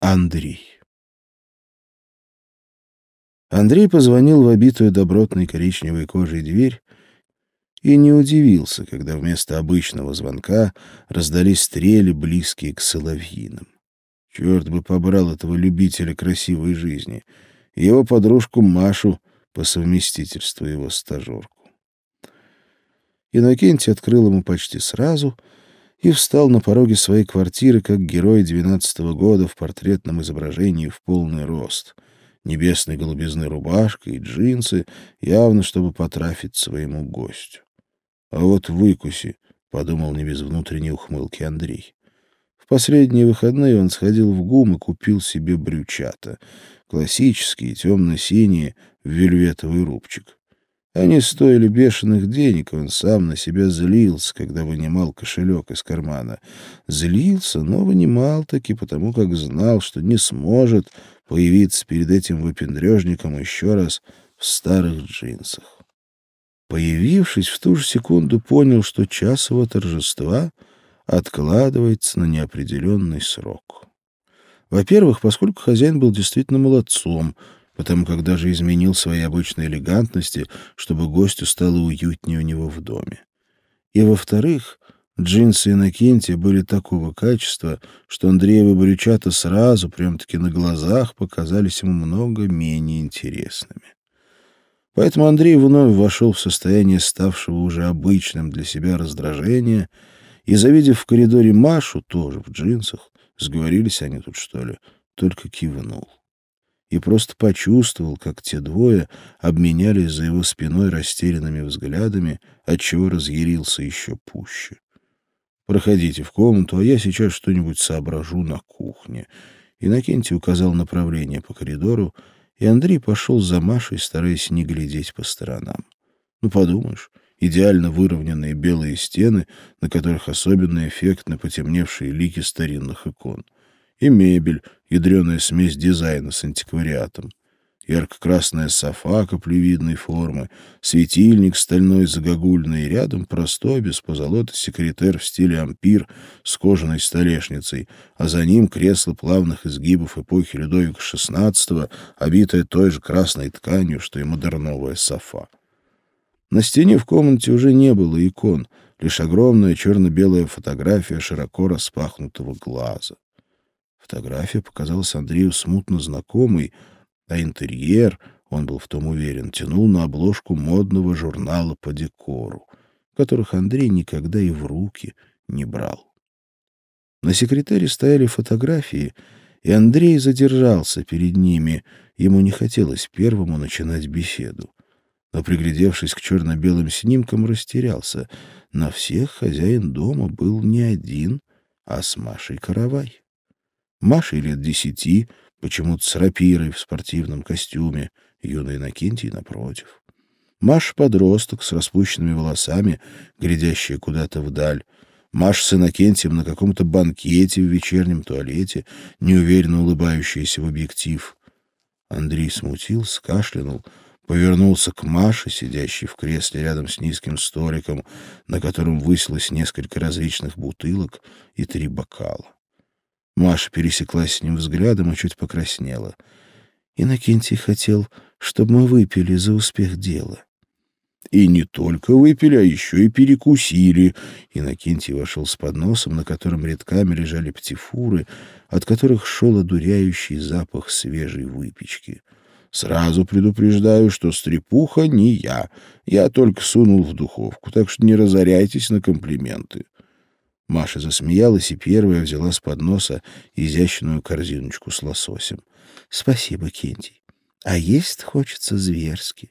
Андрей. Андрей позвонил в обитую добротной коричневой кожей дверь и не удивился, когда вместо обычного звонка раздались стрели, близкие к соловьиным. Черт бы побрал этого любителя красивой жизни, его подружку Машу по совместительству его стажерку. Иннокентий открыл ему почти сразу — и встал на пороге своей квартиры, как герой двенадцатого года в портретном изображении в полный рост. Небесной голубизны рубашка и джинсы, явно чтобы потрафить своему гостю. А вот выкуси, — подумал не без внутренней ухмылки Андрей. В последние выходные он сходил в ГУМ и купил себе брючата. Классические, темно-синие, вельветовый рубчик. Они стоили бешеных денег, он сам на себя злился, когда вынимал кошелек из кармана. Злился, но вынимал таки, потому как знал, что не сможет появиться перед этим выпендрежником еще раз в старых джинсах. Появившись, в ту же секунду понял, что час его торжества откладывается на неопределенный срок. Во-первых, поскольку хозяин был действительно молодцом — потому как даже изменил своей обычной элегантности, чтобы гостю стало уютнее у него в доме. И, во-вторых, джинсы Иннокентия были такого качества, что Андреевы брючата сразу, прям-таки на глазах, показались ему много менее интересными. Поэтому Андрей вновь вошел в состояние ставшего уже обычным для себя раздражения и, завидев в коридоре Машу, тоже в джинсах, сговорились они тут, что ли, только кивнул и просто почувствовал, как те двое обменялись за его спиной растерянными взглядами, отчего разъярился еще пуще. «Проходите в комнату, а я сейчас что-нибудь соображу на кухне». Иннокентий указал направление по коридору, и Андрей пошел за Машей, стараясь не глядеть по сторонам. Ну, подумаешь, идеально выровненные белые стены, на которых особенно эффектны потемневшие лики старинных икон — и мебель, ядреная смесь дизайна с антиквариатом. Ярко-красная софа каплевидной формы, светильник стальной загогульный, и рядом простой, без позолоты, секретер в стиле ампир с кожаной столешницей, а за ним кресло плавных изгибов эпохи Людовика XVI, обитое той же красной тканью, что и модерновая софа. На стене в комнате уже не было икон, лишь огромная черно-белая фотография широко распахнутого глаза. Фотография показалась Андрею смутно знакомой, а интерьер, он был в том уверен, тянул на обложку модного журнала по декору, которых Андрей никогда и в руки не брал. На секретаре стояли фотографии, и Андрей задержался перед ними. Ему не хотелось первому начинать беседу. Но, приглядевшись к черно-белым снимкам, растерялся. На всех хозяин дома был не один, а с Машей Каравай. Маше лет десяти, почему-то с рапирой в спортивном костюме, юный Иннокентий напротив. Маша подросток с распущенными волосами, глядящая куда-то вдаль. Маша с Иннокентием на каком-то банкете в вечернем туалете, неуверенно улыбающаяся в объектив. Андрей смутился, кашлянул, повернулся к Маше, сидящей в кресле рядом с низким столиком, на котором высилось несколько различных бутылок и три бокала. Маша пересеклась с ним взглядом и чуть покраснела. Иннокентий хотел, чтобы мы выпили за успех дела. И не только выпили, а еще и перекусили. Иннокентий вошел с подносом, на котором редками лежали птифуры, от которых шел одуряющий запах свежей выпечки. Сразу предупреждаю, что стрепуха не я. Я только сунул в духовку, так что не разоряйтесь на комплименты. Маша засмеялась и первая взяла с подноса изящную корзиночку с лососем. — Спасибо, Кентий. А есть хочется зверски.